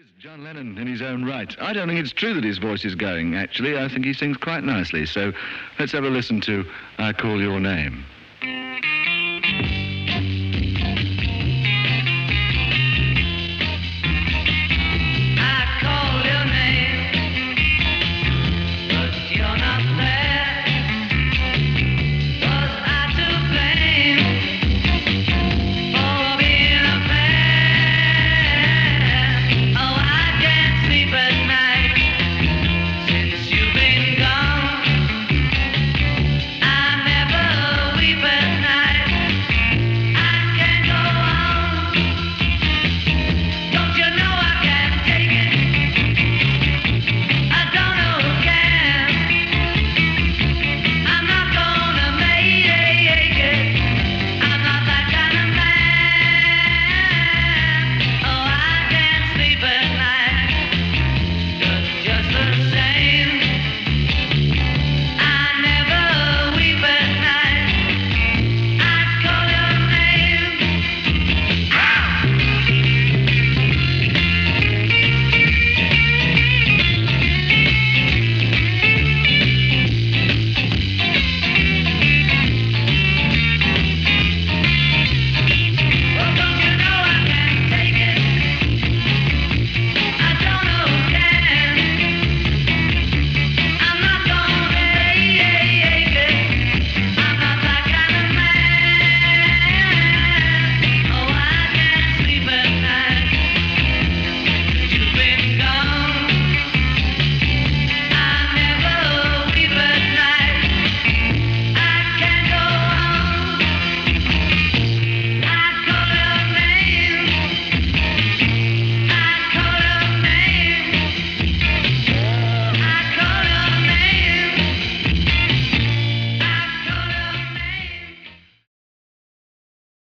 is John Lennon in his own right. I don't think it's true that his voice is going, actually. I think he sings quite nicely. So let's have a listen to I Call Your Name.